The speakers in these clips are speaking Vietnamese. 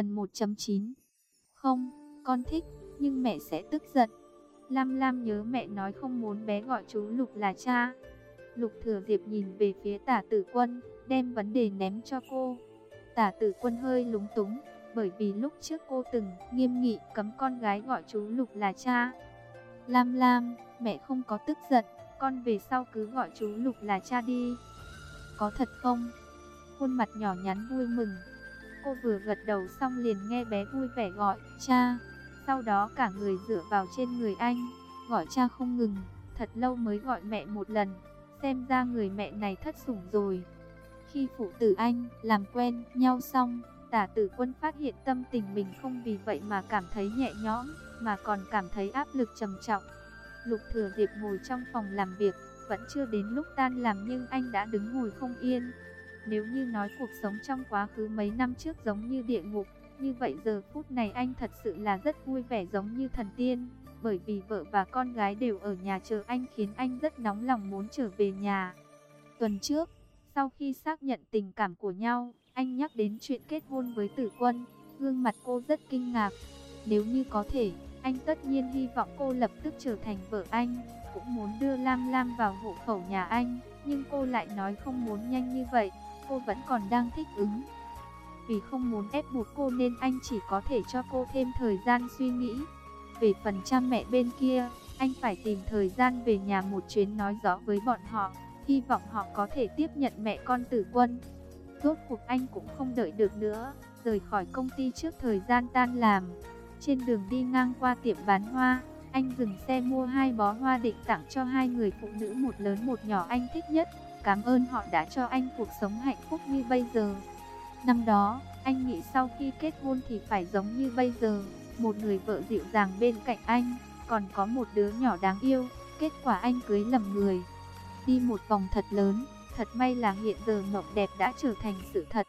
Phần 1.9 Không, con thích, nhưng mẹ sẽ tức giận. Lam Lam nhớ mẹ nói không muốn bé gọi chú Lục là cha. Lục Thừa Diệp nhìn về phía tả tử quân, đem vấn đề ném cho cô. Tả tử quân hơi lúng túng, bởi vì lúc trước cô từng nghiêm nghị cấm con gái gọi chú Lục là cha. Lam Lam, mẹ không có tức giận, con về sau cứ gọi chú Lục là cha đi. Có thật không? Khuôn mặt nhỏ nhắn vui mừng. Cô vừa gật đầu xong liền nghe bé vui vẻ gọi cha. Sau đó cả người dựa vào trên người anh, gọi cha không ngừng, thật lâu mới gọi mẹ một lần. Xem ra người mẹ này thất sủng rồi. Khi phụ tử anh làm quen nhau xong, tả tử quân phát hiện tâm tình mình không vì vậy mà cảm thấy nhẹ nhõm, mà còn cảm thấy áp lực trầm trọng. Lục thừa diệp ngồi trong phòng làm việc, vẫn chưa đến lúc tan làm nhưng anh đã đứng ngồi không yên. Nếu như nói cuộc sống trong quá khứ mấy năm trước giống như địa ngục, như vậy giờ phút này anh thật sự là rất vui vẻ giống như thần tiên, bởi vì vợ và con gái đều ở nhà chờ anh khiến anh rất nóng lòng muốn trở về nhà. Tuần trước, sau khi xác nhận tình cảm của nhau, anh nhắc đến chuyện kết hôn với tử quân, gương mặt cô rất kinh ngạc. Nếu như có thể, anh tất nhiên hy vọng cô lập tức trở thành vợ anh, cũng muốn đưa Lam Lam vào hộ khẩu nhà anh, nhưng cô lại nói không muốn nhanh như vậy, cô vẫn còn đang thích ứng. Vì không muốn ép buộc cô nên anh chỉ có thể cho cô thêm thời gian suy nghĩ. Về phần cha mẹ bên kia, anh phải tìm thời gian về nhà một chuyến nói rõ với bọn họ, hy vọng họ có thể tiếp nhận mẹ con tử quân. Rốt cuộc anh cũng không đợi được nữa, rời khỏi công ty trước thời gian tan làm. Trên đường đi ngang qua tiệm bán hoa, anh dừng xe mua hai bó hoa định tặng cho hai người phụ nữ một lớn một nhỏ anh thích nhất. Cảm ơn họ đã cho anh cuộc sống hạnh phúc như bây giờ. Năm đó, anh nghĩ sau khi kết hôn thì phải giống như bây giờ, một người vợ dịu dàng bên cạnh anh, còn có một đứa nhỏ đáng yêu. Kết quả anh cưới lầm người. Đi một vòng thật lớn, thật may là hiện giờ mộng đẹp đã trở thành sự thật.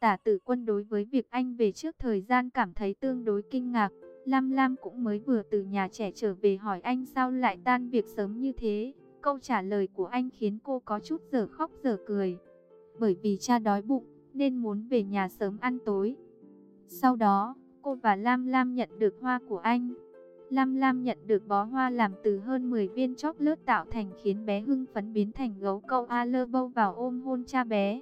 Tả tử quân đối với việc anh về trước thời gian cảm thấy tương đối kinh ngạc. Lam Lam cũng mới vừa từ nhà trẻ trở về hỏi anh sao lại tan việc sớm như thế. Câu trả lời của anh khiến cô có chút giờ khóc giờ cười. Bởi vì cha đói bụng, nên muốn về nhà sớm ăn tối. Sau đó, cô và Lam Lam nhận được hoa của anh. Lam Lam nhận được bó hoa làm từ hơn 10 viên chóp lớt tạo thành khiến bé hưng phấn biến thành gấu câu a lơ bâu vào ôm hôn cha bé.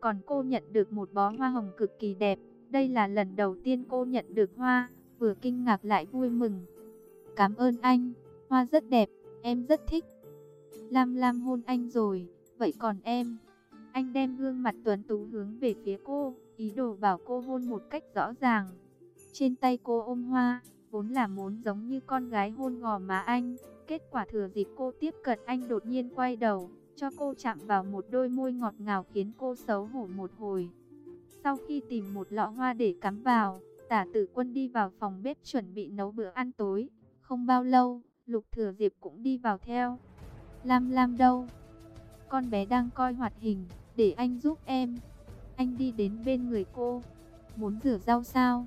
Còn cô nhận được một bó hoa hồng cực kỳ đẹp. Đây là lần đầu tiên cô nhận được hoa, vừa kinh ngạc lại vui mừng. Cảm ơn anh, hoa rất đẹp, em rất thích. Lam Lam hôn anh rồi, vậy còn em? Anh đem gương mặt tuấn tú hướng về phía cô, ý đồ bảo cô hôn một cách rõ ràng. Trên tay cô ôm hoa, vốn là muốn giống như con gái hôn gò má anh. Kết quả thừa dịp cô tiếp cận anh đột nhiên quay đầu, cho cô chạm vào một đôi môi ngọt ngào khiến cô xấu hổ một hồi. Sau khi tìm một lọ hoa để cắm vào, tả tử quân đi vào phòng bếp chuẩn bị nấu bữa ăn tối. Không bao lâu, Lục Thừa Diệp cũng đi vào theo. Lam Lam đâu? Con bé đang coi hoạt hình, để anh giúp em. Anh đi đến bên người cô. Muốn rửa rau sao?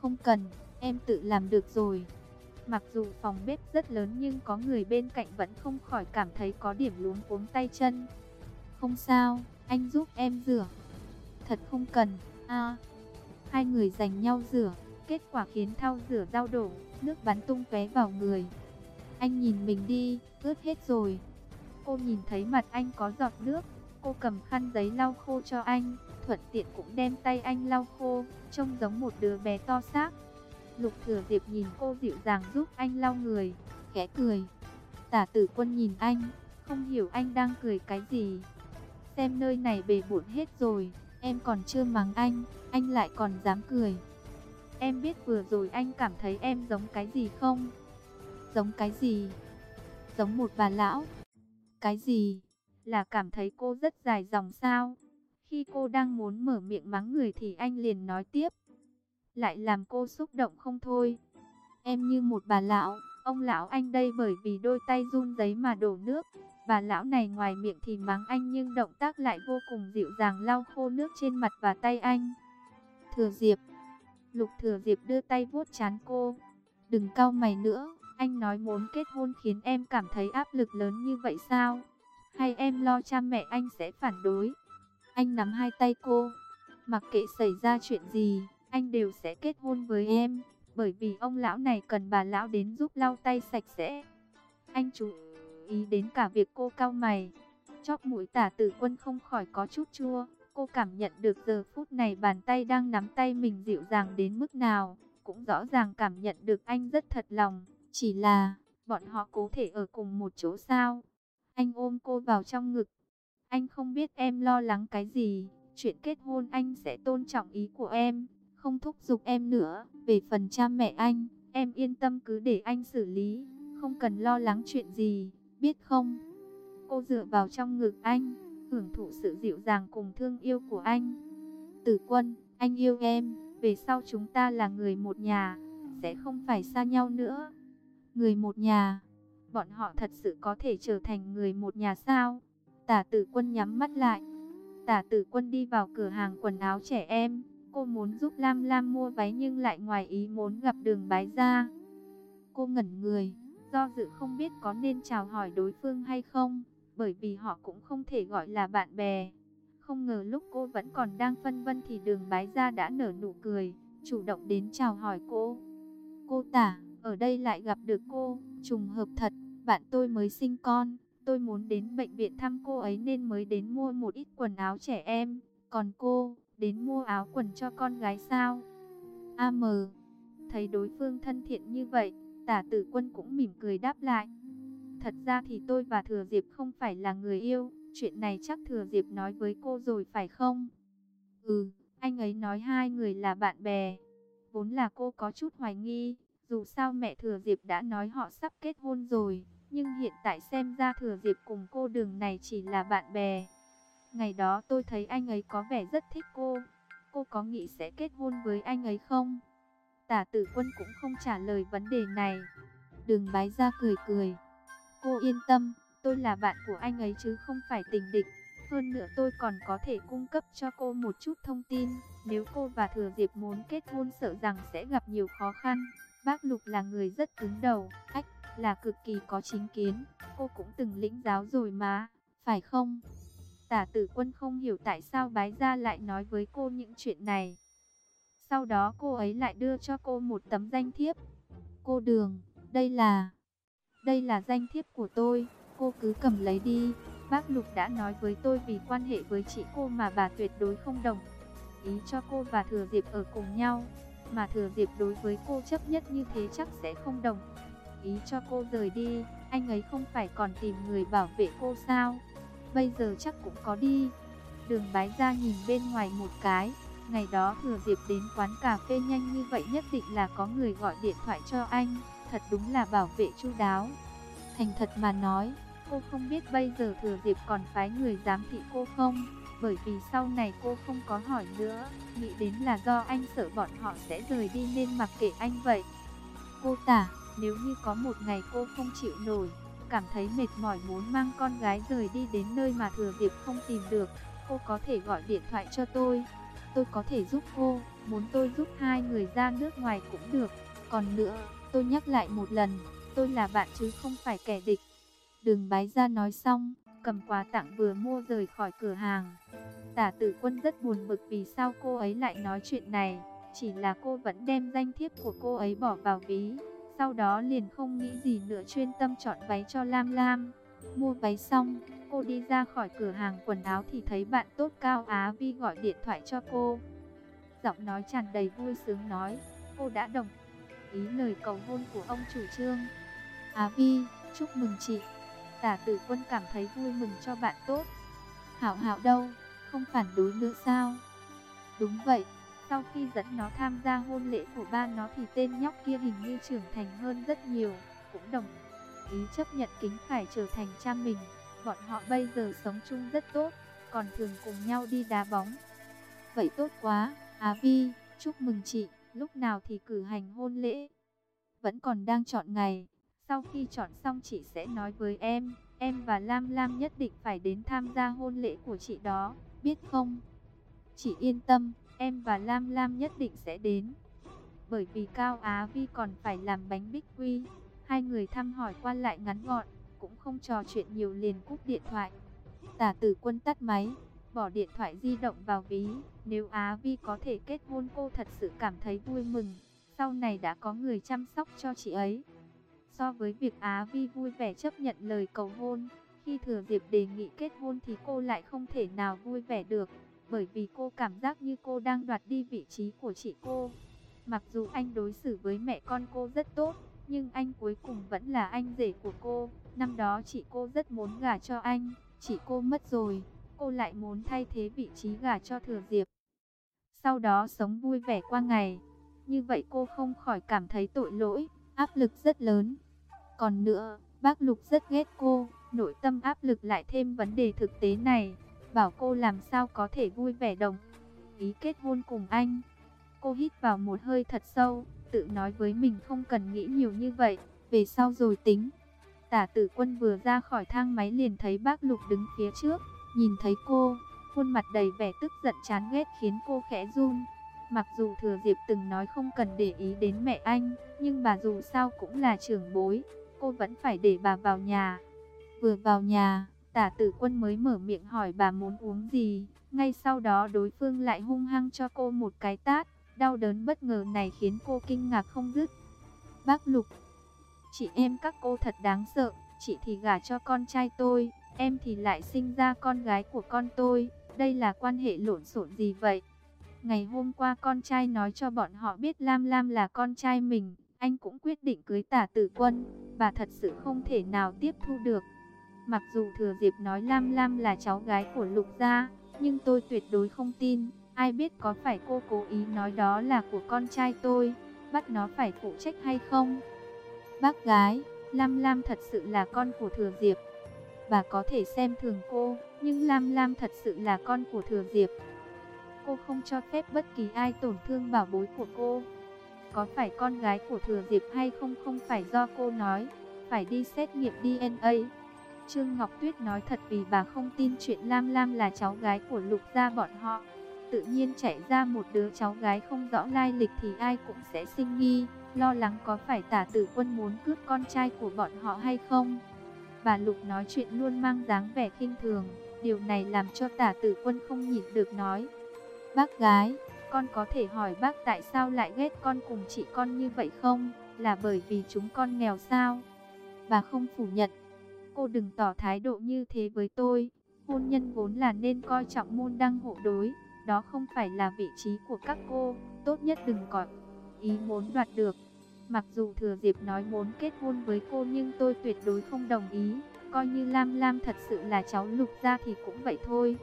Không cần, em tự làm được rồi. Mặc dù phòng bếp rất lớn nhưng có người bên cạnh vẫn không khỏi cảm thấy có điểm luống cuống tay chân. Không sao, anh giúp em rửa. Thật không cần, à. Hai người giành nhau rửa, kết quả khiến thao rửa rau đổ, nước bắn tung tóe vào người. Anh nhìn mình đi, ướt hết rồi. Cô nhìn thấy mặt anh có giọt nước, cô cầm khăn giấy lau khô cho anh, thuận tiện cũng đem tay anh lau khô, trông giống một đứa bé to xác. Lục Thừa Diệp nhìn cô dịu dàng giúp anh lau người, khẽ cười. Tả Tử Quân nhìn anh, không hiểu anh đang cười cái gì. Xem nơi này bề bộn hết rồi, em còn chưa mắng anh, anh lại còn dám cười. Em biết vừa rồi anh cảm thấy em giống cái gì không? Giống cái gì? Giống một bà lão. Cái gì? Là cảm thấy cô rất dài dòng sao? Khi cô đang muốn mở miệng mắng người thì anh liền nói tiếp. Lại làm cô xúc động không thôi. Em như một bà lão, ông lão anh đây bởi vì đôi tay run giấy mà đổ nước. Bà lão này ngoài miệng thì mắng anh nhưng động tác lại vô cùng dịu dàng lau khô nước trên mặt và tay anh. Thừa Diệp Lục Thừa Diệp đưa tay vuốt chán cô. Đừng cau mày nữa, anh nói muốn kết hôn khiến em cảm thấy áp lực lớn như vậy sao? Hay em lo cha mẹ anh sẽ phản đối? Anh nắm hai tay cô, mặc kệ xảy ra chuyện gì, anh đều sẽ kết hôn với em, bởi vì ông lão này cần bà lão đến giúp lau tay sạch sẽ. Anh chú ý đến cả việc cô cao mày. Chóp mũi tả tử quân không khỏi có chút chua. Cô cảm nhận được giờ phút này bàn tay đang nắm tay mình dịu dàng đến mức nào. Cũng rõ ràng cảm nhận được anh rất thật lòng. Chỉ là, bọn họ có thể ở cùng một chỗ sao? Anh ôm cô vào trong ngực. Anh không biết em lo lắng cái gì. Chuyện kết hôn anh sẽ tôn trọng ý của em. Không thúc giục em nữa. Về phần cha mẹ anh, em yên tâm cứ để anh xử lý. Không cần lo lắng chuyện gì, biết không? Cô dựa vào trong ngực anh, hưởng thụ sự dịu dàng cùng thương yêu của anh. Tử quân, anh yêu em, về sau chúng ta là người một nhà, sẽ không phải xa nhau nữa. Người một nhà, bọn họ thật sự có thể trở thành người một nhà sao? Tả tử quân nhắm mắt lại. Tả tử quân đi vào cửa hàng quần áo trẻ em. Cô muốn giúp Lam Lam mua váy nhưng lại ngoài ý muốn gặp đường bái ra. Cô ngẩn người, do dự không biết có nên chào hỏi đối phương hay không, bởi vì họ cũng không thể gọi là bạn bè. Không ngờ lúc cô vẫn còn đang phân vân thì đường bái ra đã nở nụ cười, chủ động đến chào hỏi cô. Cô tả, ở đây lại gặp được cô, trùng hợp thật, bạn tôi mới sinh con, tôi muốn đến bệnh viện thăm cô ấy nên mới đến mua một ít quần áo trẻ em, còn cô, đến mua áo quần cho con gái sao? AM, thấy đối phương thân thiện như vậy, Tả tử quân cũng mỉm cười đáp lại. Thật ra thì tôi và Thừa Diệp không phải là người yêu, chuyện này chắc Thừa Diệp nói với cô rồi phải không? Ừ, anh ấy nói hai người là bạn bè. Vốn là cô có chút hoài nghi, dù sao mẹ Thừa Diệp đã nói họ sắp kết hôn rồi, nhưng hiện tại xem ra Thừa Diệp cùng cô đường này chỉ là bạn bè. Ngày đó tôi thấy anh ấy có vẻ rất thích cô, cô có nghĩ sẽ kết hôn với anh ấy không? Tả tử quân cũng không trả lời vấn đề này. Đường bái ra cười cười. Cô yên tâm, tôi là bạn của anh ấy chứ không phải tình địch. Hơn nữa tôi còn có thể cung cấp cho cô một chút thông tin. Nếu cô và Thừa Diệp muốn kết hôn sợ rằng sẽ gặp nhiều khó khăn. Bác Lục là người rất cứng đầu, ách, là cực kỳ có chính kiến. Cô cũng từng lĩnh giáo rồi mà, phải không? Tả tử quân không hiểu tại sao bái gia lại nói với cô những chuyện này. Sau đó cô ấy lại đưa cho cô một tấm danh thiếp. Cô Đường, đây là... Đây là danh thiếp của tôi, cô cứ cầm lấy đi. Bác Lục đã nói với tôi vì quan hệ với chị cô mà bà tuyệt đối không đồng. Ý cho cô và Thừa Diệp ở cùng nhau. Mà Thừa dịp đối với cô chấp nhất như thế chắc sẽ không đồng. Ý cho cô rời đi, anh ấy không phải còn tìm người bảo vệ cô sao? Bây giờ chắc cũng có đi. Đường bái ra nhìn bên ngoài một cái, Ngày đó thừa dịp đến quán cà phê nhanh như vậy nhất định là có người gọi điện thoại cho anh, thật đúng là bảo vệ chu đáo. Thành thật mà nói, cô không biết bây giờ thừa dịp còn phái người giám thị cô không, bởi vì sau này cô không có hỏi nữa, nghĩ đến là do anh sợ bọn họ sẽ rời đi nên mặc kệ anh vậy. Cô tả, nếu như có một ngày cô không chịu nổi, cảm thấy mệt mỏi muốn mang con gái rời đi đến nơi mà thừa dịp không tìm được, cô có thể gọi điện thoại cho tôi tôi có thể giúp cô, muốn tôi giúp hai người ra nước ngoài cũng được. Còn nữa, tôi nhắc lại một lần, tôi là bạn chứ không phải kẻ địch. Đường bái ra nói xong, cầm quà tặng vừa mua rời khỏi cửa hàng. Tả tử quân rất buồn bực vì sao cô ấy lại nói chuyện này, chỉ là cô vẫn đem danh thiếp của cô ấy bỏ vào ví. Sau đó liền không nghĩ gì nữa chuyên tâm chọn váy cho Lam Lam. Mua váy xong, cô đi ra khỏi cửa hàng quần áo thì thấy bạn tốt Cao Á Vi gọi điện thoại cho cô. Giọng nói tràn đầy vui sướng nói, cô đã đồng ý lời cầu hôn của ông chủ trương. Á Vi, chúc mừng chị. Tả tử quân cảm thấy vui mừng cho bạn tốt. Hảo hảo đâu, không phản đối nữa sao? Đúng vậy, sau khi dẫn nó tham gia hôn lễ của ba nó thì tên nhóc kia hình như trưởng thành hơn rất nhiều, cũng đồng ý chấp nhận Kính Khải trở thành cha mình. Bọn họ bây giờ sống chung rất tốt, còn thường cùng nhau đi đá bóng. Vậy tốt quá, Á Vi, chúc mừng chị, lúc nào thì cử hành hôn lễ. Vẫn còn đang chọn ngày, sau khi chọn xong chị sẽ nói với em, em và Lam Lam nhất định phải đến tham gia hôn lễ của chị đó, biết không? Chị yên tâm, em và Lam Lam nhất định sẽ đến. Bởi vì Cao Á Vi còn phải làm bánh bích quy, hai người thăm hỏi qua lại ngắn gọn cũng không trò chuyện nhiều liền cúp điện thoại. Tả tử quân tắt máy, bỏ điện thoại di động vào ví. Nếu Á Vi có thể kết hôn cô thật sự cảm thấy vui mừng. Sau này đã có người chăm sóc cho chị ấy. So với việc Á Vi vui vẻ chấp nhận lời cầu hôn, khi Thừa Diệp đề nghị kết hôn thì cô lại không thể nào vui vẻ được. Bởi vì cô cảm giác như cô đang đoạt đi vị trí của chị cô. Mặc dù anh đối xử với mẹ con cô rất tốt, nhưng anh cuối cùng vẫn là anh rể của cô. Năm đó chị cô rất muốn gả cho anh, chị cô mất rồi, cô lại muốn thay thế vị trí gả cho Thừa Diệp. Sau đó sống vui vẻ qua ngày. Như vậy cô không khỏi cảm thấy tội lỗi, áp lực rất lớn. Còn nữa, bác Lục rất ghét cô, nội tâm áp lực lại thêm vấn đề thực tế này, bảo cô làm sao có thể vui vẻ đồng ý kết hôn cùng anh. Cô hít vào một hơi thật sâu, tự nói với mình không cần nghĩ nhiều như vậy, về sau rồi tính. Tả tử quân vừa ra khỏi thang máy liền thấy bác Lục đứng phía trước, nhìn thấy cô, khuôn mặt đầy vẻ tức giận chán ghét khiến cô khẽ run. Mặc dù Thừa Diệp từng nói không cần để ý đến mẹ anh, nhưng bà dù sao cũng là trưởng bối, cô vẫn phải để bà vào nhà. Vừa vào nhà, tả tử quân mới mở miệng hỏi bà muốn uống gì, ngay sau đó đối phương lại hung hăng cho cô một cái tát, đau đớn bất ngờ này khiến cô kinh ngạc không dứt. Bác Lục, chị em các cô thật đáng sợ, chị thì gả cho con trai tôi, em thì lại sinh ra con gái của con tôi, đây là quan hệ lộn xộn gì vậy? Ngày hôm qua con trai nói cho bọn họ biết Lam Lam là con trai mình, anh cũng quyết định cưới tả tử quân, bà thật sự không thể nào tiếp thu được. Mặc dù Thừa Diệp nói Lam Lam là cháu gái của Lục Gia, nhưng tôi tuyệt đối không tin, ai biết có phải cô cố ý nói đó là của con trai tôi, bắt nó phải phụ trách hay không? Bác gái, Lam Lam thật sự là con của Thừa Diệp. Bà có thể xem thường cô, nhưng Lam Lam thật sự là con của Thừa Diệp. Cô không cho phép bất kỳ ai tổn thương bảo bối của cô. Có phải con gái của Thừa Diệp hay không không phải do cô nói, phải đi xét nghiệm DNA. Trương Ngọc Tuyết nói thật vì bà không tin chuyện Lam Lam là cháu gái của Lục gia bọn họ. Tự nhiên chạy ra một đứa cháu gái không rõ lai lịch thì ai cũng sẽ sinh nghi, lo lắng có phải tả tử quân muốn cướp con trai của bọn họ hay không. Bà Lục nói chuyện luôn mang dáng vẻ khinh thường, điều này làm cho tả tử quân không nhịn được nói. Bác gái, con có thể hỏi bác tại sao lại ghét con cùng chị con như vậy không? Là bởi vì chúng con nghèo sao? Bà không phủ nhận. Cô đừng tỏ thái độ như thế với tôi. Hôn nhân vốn là nên coi trọng môn đăng hộ đối. Đó không phải là vị trí của các cô. Tốt nhất đừng có ý muốn đoạt được. Mặc dù Thừa Diệp nói muốn kết hôn với cô nhưng tôi tuyệt đối không đồng ý. Coi như Lam Lam thật sự là cháu lục ra thì cũng vậy thôi.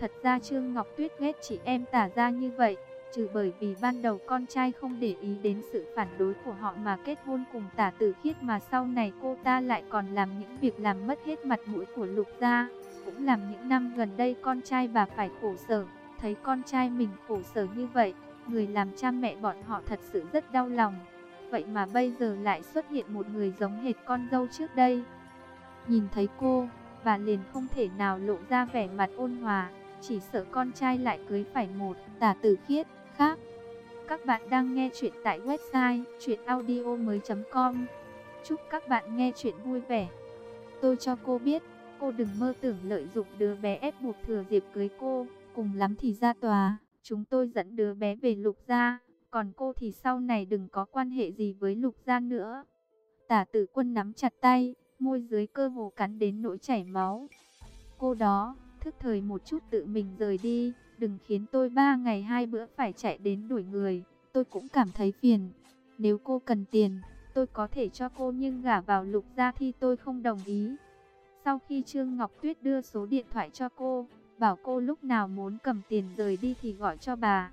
Thật ra Trương Ngọc Tuyết ghét chị em tả ra như vậy, trừ bởi vì ban đầu con trai không để ý đến sự phản đối của họ mà kết hôn cùng tả tử khiết mà sau này cô ta lại còn làm những việc làm mất hết mặt mũi của lục gia. Cũng làm những năm gần đây con trai bà phải khổ sở, thấy con trai mình khổ sở như vậy, người làm cha mẹ bọn họ thật sự rất đau lòng. Vậy mà bây giờ lại xuất hiện một người giống hệt con dâu trước đây. Nhìn thấy cô, bà liền không thể nào lộ ra vẻ mặt ôn hòa chỉ sợ con trai lại cưới phải một tả tử khiết khác. Các bạn đang nghe chuyện tại website chuyenaudio.com Chúc các bạn nghe chuyện vui vẻ. Tôi cho cô biết, cô đừng mơ tưởng lợi dụng đứa bé ép buộc thừa dịp cưới cô, cùng lắm thì ra tòa, chúng tôi dẫn đứa bé về lục gia, còn cô thì sau này đừng có quan hệ gì với lục gia nữa. Tả tử quân nắm chặt tay, môi dưới cơ hồ cắn đến nỗi chảy máu. Cô đó, thức thời một chút tự mình rời đi, đừng khiến tôi ba ngày hai bữa phải chạy đến đuổi người, tôi cũng cảm thấy phiền. Nếu cô cần tiền, tôi có thể cho cô nhưng gả vào lục gia thì tôi không đồng ý. Sau khi Trương Ngọc Tuyết đưa số điện thoại cho cô, bảo cô lúc nào muốn cầm tiền rời đi thì gọi cho bà.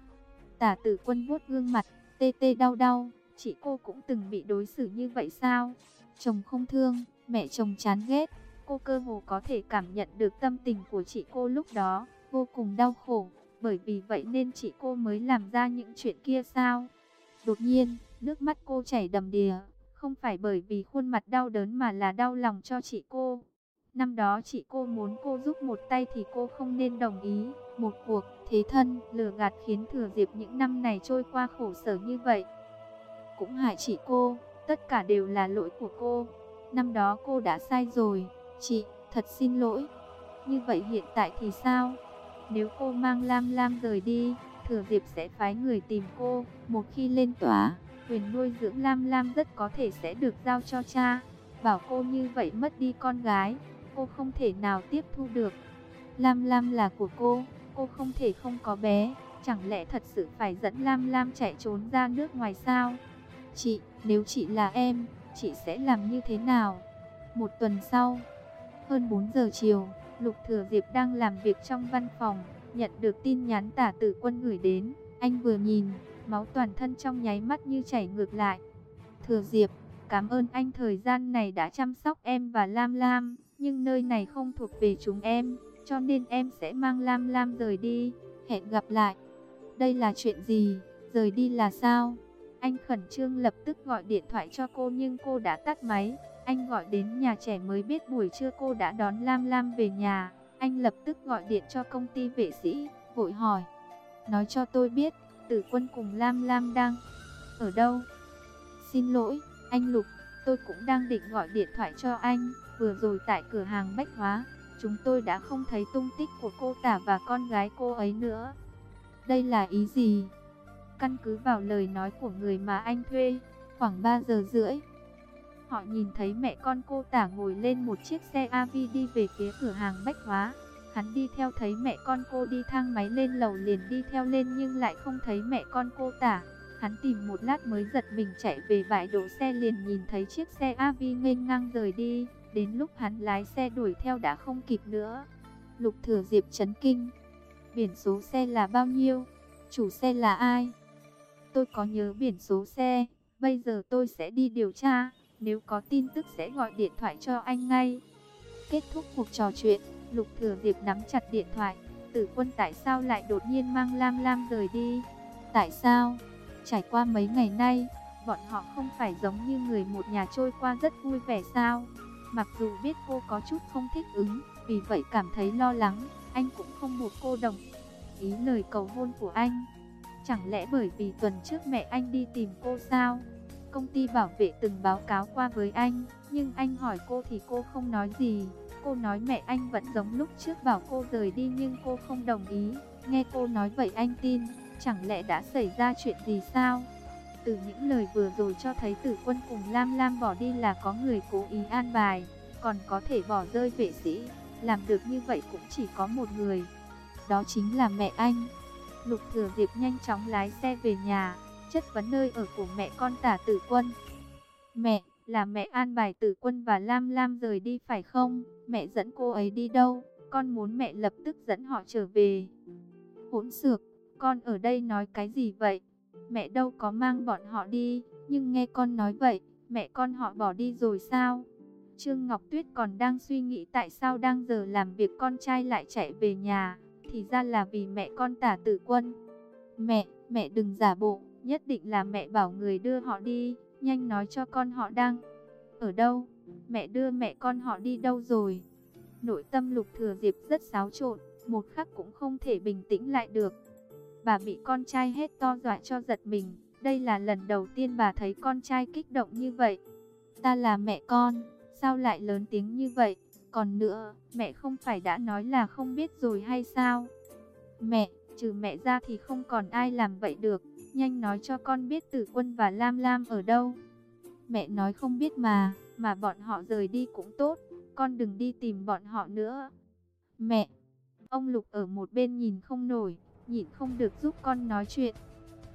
Tả tử quân vuốt gương mặt, tê tê đau đau, chị cô cũng từng bị đối xử như vậy sao? Chồng không thương, mẹ chồng chán ghét, Cô cơ hồ có thể cảm nhận được tâm tình của chị cô lúc đó, vô cùng đau khổ, bởi vì vậy nên chị cô mới làm ra những chuyện kia sao? Đột nhiên, nước mắt cô chảy đầm đìa, không phải bởi vì khuôn mặt đau đớn mà là đau lòng cho chị cô. Năm đó chị cô muốn cô giúp một tay thì cô không nên đồng ý. Một cuộc thế thân lừa gạt khiến Thừa Diệp những năm này trôi qua khổ sở như vậy. Cũng hại chị cô, tất cả đều là lỗi của cô. Năm đó cô đã sai rồi, Chị, thật xin lỗi. Như vậy hiện tại thì sao? Nếu cô mang Lam Lam rời đi, Thừa Diệp sẽ phái người tìm cô. Một khi lên tòa, quyền nuôi dưỡng Lam Lam rất có thể sẽ được giao cho cha. Bảo cô như vậy mất đi con gái, cô không thể nào tiếp thu được. Lam Lam là của cô, cô không thể không có bé. Chẳng lẽ thật sự phải dẫn Lam Lam chạy trốn ra nước ngoài sao? Chị, nếu chị là em, chị sẽ làm như thế nào? Một tuần sau, hơn 4 giờ chiều, Lục Thừa Diệp đang làm việc trong văn phòng, nhận được tin nhắn tả tử quân gửi đến. Anh vừa nhìn, máu toàn thân trong nháy mắt như chảy ngược lại. Thừa Diệp, cảm ơn anh thời gian này đã chăm sóc em và Lam Lam, nhưng nơi này không thuộc về chúng em, cho nên em sẽ mang Lam Lam rời đi. Hẹn gặp lại. Đây là chuyện gì? Rời đi là sao? Anh khẩn trương lập tức gọi điện thoại cho cô nhưng cô đã tắt máy. Anh gọi đến nhà trẻ mới biết buổi trưa cô đã đón Lam Lam về nhà. Anh lập tức gọi điện cho công ty vệ sĩ, vội hỏi. Nói cho tôi biết, tử quân cùng Lam Lam đang ở đâu? Xin lỗi, anh Lục, tôi cũng đang định gọi điện thoại cho anh. Vừa rồi tại cửa hàng bách hóa, chúng tôi đã không thấy tung tích của cô tả và con gái cô ấy nữa. Đây là ý gì? Căn cứ vào lời nói của người mà anh thuê, khoảng 3 giờ rưỡi. Họ nhìn thấy mẹ con cô tả ngồi lên một chiếc xe AV đi về phía cửa hàng bách hóa. Hắn đi theo thấy mẹ con cô đi thang máy lên lầu liền đi theo lên nhưng lại không thấy mẹ con cô tả. Hắn tìm một lát mới giật mình chạy về bãi đổ xe liền nhìn thấy chiếc xe AV nghênh ngang rời đi. Đến lúc hắn lái xe đuổi theo đã không kịp nữa. Lục thừa diệp chấn kinh. Biển số xe là bao nhiêu? Chủ xe là ai? Tôi có nhớ biển số xe. Bây giờ tôi sẽ đi điều tra. Nếu có tin tức sẽ gọi điện thoại cho anh ngay. Kết thúc cuộc trò chuyện, Lục Thừa Diệp nắm chặt điện thoại. Tử quân tại sao lại đột nhiên mang Lam Lam rời đi? Tại sao? Trải qua mấy ngày nay, bọn họ không phải giống như người một nhà trôi qua rất vui vẻ sao? Mặc dù biết cô có chút không thích ứng, vì vậy cảm thấy lo lắng, anh cũng không buộc cô đồng ý lời cầu hôn của anh. Chẳng lẽ bởi vì tuần trước mẹ anh đi tìm cô sao? Công ty bảo vệ từng báo cáo qua với anh, nhưng anh hỏi cô thì cô không nói gì. Cô nói mẹ anh vẫn giống lúc trước bảo cô rời đi nhưng cô không đồng ý. Nghe cô nói vậy anh tin, chẳng lẽ đã xảy ra chuyện gì sao? Từ những lời vừa rồi cho thấy tử quân cùng Lam Lam bỏ đi là có người cố ý an bài, còn có thể bỏ rơi vệ sĩ. Làm được như vậy cũng chỉ có một người, đó chính là mẹ anh. Lục Thừa Diệp nhanh chóng lái xe về nhà, chất vấn nơi ở của mẹ con tả tử quân. Mẹ, là mẹ an bài tử quân và Lam Lam rời đi phải không? Mẹ dẫn cô ấy đi đâu? Con muốn mẹ lập tức dẫn họ trở về. Hỗn xược, con ở đây nói cái gì vậy? Mẹ đâu có mang bọn họ đi, nhưng nghe con nói vậy, mẹ con họ bỏ đi rồi sao? Trương Ngọc Tuyết còn đang suy nghĩ tại sao đang giờ làm việc con trai lại chạy về nhà, thì ra là vì mẹ con tả tử quân. Mẹ, mẹ đừng giả bộ, nhất định là mẹ bảo người đưa họ đi, nhanh nói cho con họ đang ở đâu, mẹ đưa mẹ con họ đi đâu rồi. Nội tâm lục thừa diệp rất xáo trộn, một khắc cũng không thể bình tĩnh lại được. Bà bị con trai hết to dọa cho giật mình, đây là lần đầu tiên bà thấy con trai kích động như vậy. Ta là mẹ con, sao lại lớn tiếng như vậy? Còn nữa, mẹ không phải đã nói là không biết rồi hay sao? Mẹ, trừ mẹ ra thì không còn ai làm vậy được. Nhanh nói cho con biết tử quân và Lam Lam ở đâu. Mẹ nói không biết mà, mà bọn họ rời đi cũng tốt. Con đừng đi tìm bọn họ nữa. Mẹ, ông Lục ở một bên nhìn không nổi, nhìn không được giúp con nói chuyện.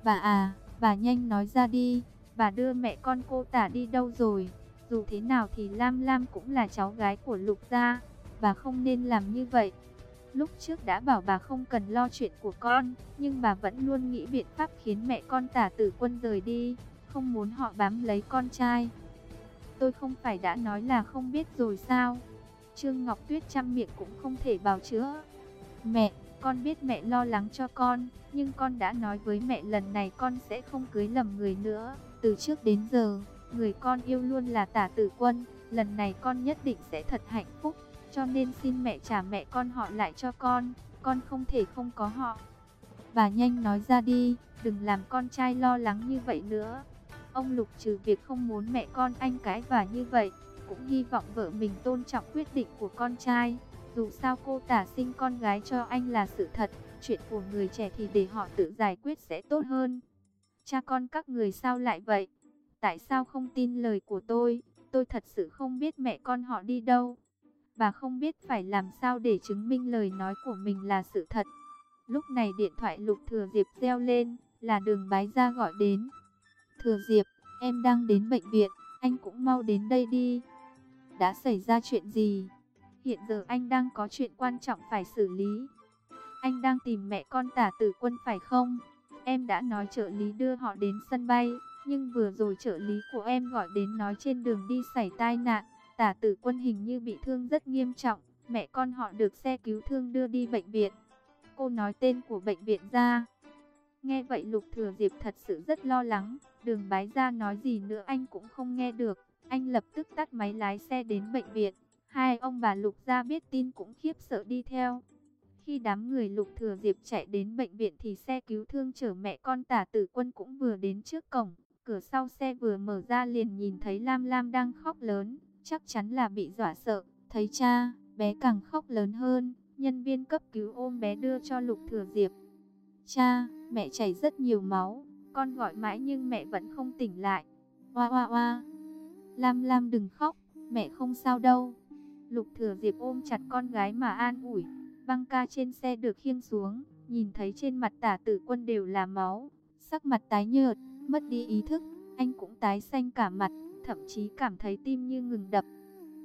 Bà à, bà nhanh nói ra đi, bà đưa mẹ con cô tả đi đâu rồi? Dù thế nào thì Lam Lam cũng là cháu gái của Lục gia, bà không nên làm như vậy. Lúc trước đã bảo bà không cần lo chuyện của con, nhưng bà vẫn luôn nghĩ biện pháp khiến mẹ con tả tử quân rời đi, không muốn họ bám lấy con trai. Tôi không phải đã nói là không biết rồi sao? Trương Ngọc Tuyết chăm miệng cũng không thể bào chữa. Mẹ, con biết mẹ lo lắng cho con, nhưng con đã nói với mẹ lần này con sẽ không cưới lầm người nữa. Từ trước đến giờ, người con yêu luôn là tả tử quân, lần này con nhất định sẽ thật hạnh phúc. Cho nên xin mẹ trả mẹ con họ lại cho con, con không thể không có họ. Bà nhanh nói ra đi, đừng làm con trai lo lắng như vậy nữa. Ông Lục trừ việc không muốn mẹ con anh cái và như vậy, cũng hy vọng vợ mình tôn trọng quyết định của con trai. Dù sao cô tả sinh con gái cho anh là sự thật, chuyện của người trẻ thì để họ tự giải quyết sẽ tốt hơn. Cha con các người sao lại vậy? Tại sao không tin lời của tôi? Tôi thật sự không biết mẹ con họ đi đâu. Và không biết phải làm sao để chứng minh lời nói của mình là sự thật. Lúc này điện thoại Lục Thừa Diệp reo lên, là đường bái ra gọi đến. Thừa Diệp, em đang đến bệnh viện, anh cũng mau đến đây đi. Đã xảy ra chuyện gì? Hiện giờ anh đang có chuyện quan trọng phải xử lý. Anh đang tìm mẹ con tả tử quân phải không? Em đã nói trợ lý đưa họ đến sân bay, nhưng vừa rồi trợ lý của em gọi đến nói trên đường đi xảy tai nạn. Tả tử quân hình như bị thương rất nghiêm trọng, mẹ con họ được xe cứu thương đưa đi bệnh viện. Cô nói tên của bệnh viện ra. Nghe vậy Lục Thừa Diệp thật sự rất lo lắng, đường bái ra nói gì nữa anh cũng không nghe được. Anh lập tức tắt máy lái xe đến bệnh viện. Hai ông bà Lục gia biết tin cũng khiếp sợ đi theo. Khi đám người Lục Thừa Diệp chạy đến bệnh viện thì xe cứu thương chở mẹ con tả tử quân cũng vừa đến trước cổng. Cửa sau xe vừa mở ra liền nhìn thấy Lam Lam đang khóc lớn, chắc chắn là bị dọa sợ. Thấy cha, bé càng khóc lớn hơn, nhân viên cấp cứu ôm bé đưa cho Lục Thừa Diệp. Cha, mẹ chảy rất nhiều máu, con gọi mãi nhưng mẹ vẫn không tỉnh lại. Hoa hoa hoa, Lam Lam đừng khóc, mẹ không sao đâu. Lục Thừa Diệp ôm chặt con gái mà an ủi. Băng ca trên xe được khiêng xuống, nhìn thấy trên mặt tả tử quân đều là máu, sắc mặt tái nhợt, mất đi ý thức, anh cũng tái xanh cả mặt, thậm chí cảm thấy tim như ngừng đập.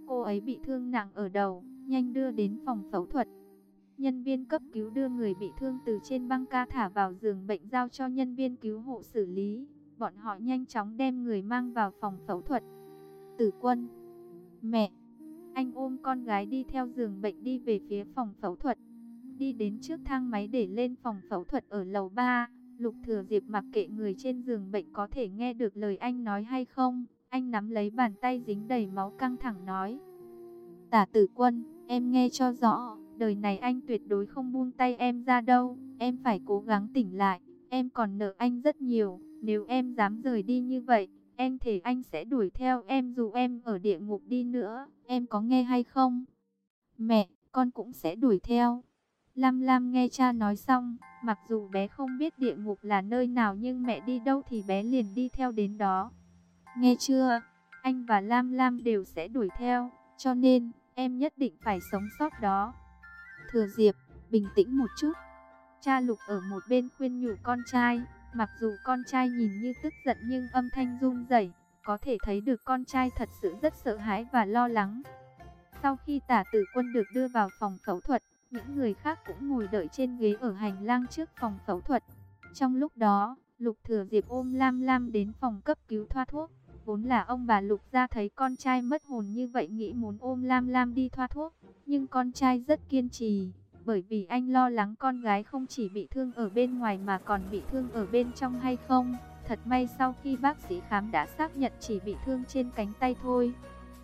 Cô ấy bị thương nặng ở đầu, nhanh đưa đến phòng phẫu thuật. Nhân viên cấp cứu đưa người bị thương từ trên băng ca thả vào giường bệnh giao cho nhân viên cứu hộ xử lý. Bọn họ nhanh chóng đem người mang vào phòng phẫu thuật. Tử quân, mẹ, anh ôm con gái đi theo giường bệnh đi về phía phòng phẫu thuật. Đi đến trước thang máy để lên phòng phẫu thuật ở lầu 3. Lục Thừa Diệp mặc kệ người trên giường bệnh có thể nghe được lời anh nói hay không. Anh nắm lấy bàn tay dính đầy máu căng thẳng nói. Tả tử quân, em nghe cho rõ, đời này anh tuyệt đối không buông tay em ra đâu. Em phải cố gắng tỉnh lại, em còn nợ anh rất nhiều. Nếu em dám rời đi như vậy, Em thể anh sẽ đuổi theo em dù em ở địa ngục đi nữa, em có nghe hay không? Mẹ, con cũng sẽ đuổi theo. Lam Lam nghe cha nói xong, mặc dù bé không biết địa ngục là nơi nào nhưng mẹ đi đâu thì bé liền đi theo đến đó. Nghe chưa? Anh và Lam Lam đều sẽ đuổi theo, cho nên em nhất định phải sống sót đó. Thừa Diệp, bình tĩnh một chút. Cha Lục ở một bên khuyên nhủ con trai. Mặc dù con trai nhìn như tức giận nhưng âm thanh run rẩy, có thể thấy được con trai thật sự rất sợ hãi và lo lắng. Sau khi tả tử quân được đưa vào phòng phẫu thuật, những người khác cũng ngồi đợi trên ghế ở hành lang trước phòng phẫu thuật. Trong lúc đó, Lục Thừa Diệp ôm Lam Lam đến phòng cấp cứu thoa thuốc. Vốn là ông bà Lục ra thấy con trai mất hồn như vậy nghĩ muốn ôm Lam Lam đi thoa thuốc. Nhưng con trai rất kiên trì, bởi vì anh lo lắng con gái không chỉ bị thương ở bên ngoài mà còn bị thương ở bên trong hay không. Thật may sau khi bác sĩ khám đã xác nhận chỉ bị thương trên cánh tay thôi.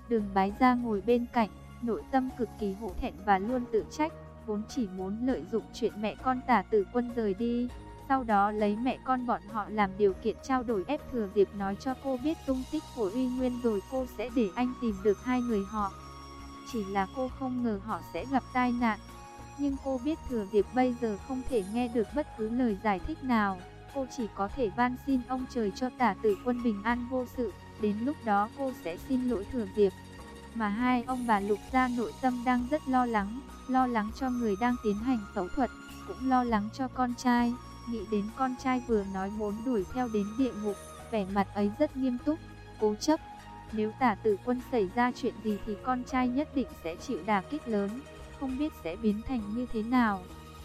Đường bái ra ngồi bên cạnh, nội tâm cực kỳ hổ thẹn và luôn tự trách, vốn chỉ muốn lợi dụng chuyện mẹ con tả tử quân rời đi. Sau đó lấy mẹ con bọn họ làm điều kiện trao đổi ép thừa Diệp nói cho cô biết tung tích của Uy Nguyên rồi cô sẽ để anh tìm được hai người họ. Chỉ là cô không ngờ họ sẽ gặp tai nạn. Nhưng cô biết Thừa Diệp bây giờ không thể nghe được bất cứ lời giải thích nào. Cô chỉ có thể van xin ông trời cho tả tử quân bình an vô sự. Đến lúc đó cô sẽ xin lỗi Thừa Diệp. Mà hai ông bà Lục gia nội tâm đang rất lo lắng. Lo lắng cho người đang tiến hành phẫu thuật. Cũng lo lắng cho con trai. Nghĩ đến con trai vừa nói muốn đuổi theo đến địa ngục. Vẻ mặt ấy rất nghiêm túc, cố chấp. Nếu tả tử quân xảy ra chuyện gì thì con trai nhất định sẽ chịu đả kích lớn không biết sẽ biến thành như thế nào.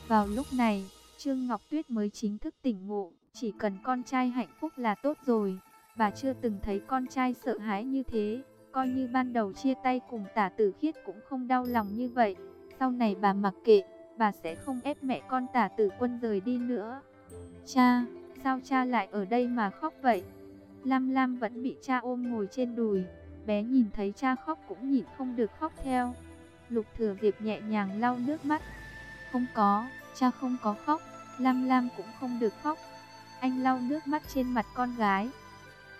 Vào lúc này, Trương Ngọc Tuyết mới chính thức tỉnh ngộ, chỉ cần con trai hạnh phúc là tốt rồi. Bà chưa từng thấy con trai sợ hãi như thế, coi như ban đầu chia tay cùng tả tử khiết cũng không đau lòng như vậy. Sau này bà mặc kệ, bà sẽ không ép mẹ con tả tử quân rời đi nữa. Cha, sao cha lại ở đây mà khóc vậy? Lam Lam vẫn bị cha ôm ngồi trên đùi, bé nhìn thấy cha khóc cũng nhịn không được khóc theo. Lục Thừa Diệp nhẹ nhàng lau nước mắt. Không có, cha không có khóc, Lam Lam cũng không được khóc. Anh lau nước mắt trên mặt con gái.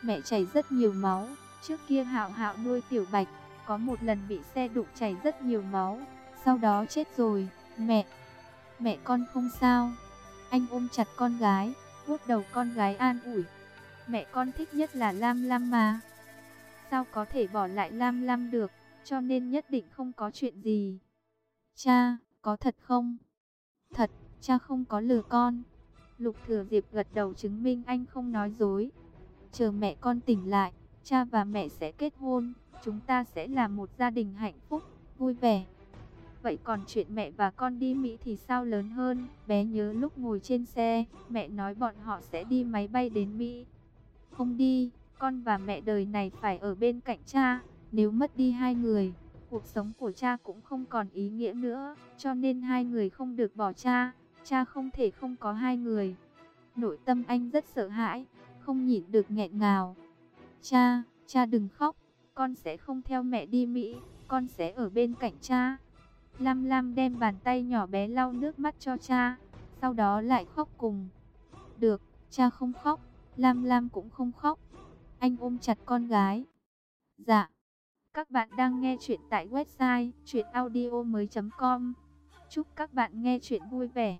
Mẹ chảy rất nhiều máu, trước kia Hạo Hạo nuôi Tiểu Bạch, có một lần bị xe đụng chảy rất nhiều máu, sau đó chết rồi. Mẹ, mẹ con không sao. Anh ôm chặt con gái, vuốt đầu con gái an ủi. Mẹ con thích nhất là Lam Lam mà. Sao có thể bỏ lại Lam Lam được, cho nên nhất định không có chuyện gì. Cha, có thật không? Thật, cha không có lừa con. Lục Thừa Diệp gật đầu chứng minh anh không nói dối. Chờ mẹ con tỉnh lại, cha và mẹ sẽ kết hôn, chúng ta sẽ là một gia đình hạnh phúc, vui vẻ. Vậy còn chuyện mẹ và con đi Mỹ thì sao lớn hơn? Bé nhớ lúc ngồi trên xe, mẹ nói bọn họ sẽ đi máy bay đến Mỹ. Không đi, con và mẹ đời này phải ở bên cạnh cha. Nếu mất đi hai người, cuộc sống của cha cũng không còn ý nghĩa nữa. Cho nên hai người không được bỏ cha. Cha không thể không có hai người. Nội tâm anh rất sợ hãi, không nhịn được nghẹn ngào. Cha, cha đừng khóc, con sẽ không theo mẹ đi Mỹ, con sẽ ở bên cạnh cha. Lam Lam đem bàn tay nhỏ bé lau nước mắt cho cha, sau đó lại khóc cùng. Được, cha không khóc, Lam Lam cũng không khóc. Anh ôm chặt con gái. Dạ. Các bạn đang nghe chuyện tại website chuyenaudio.com Chúc các bạn nghe chuyện vui vẻ.